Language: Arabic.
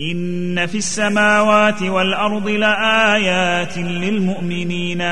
إن في السماوات والأرض لآيات للمؤمنين.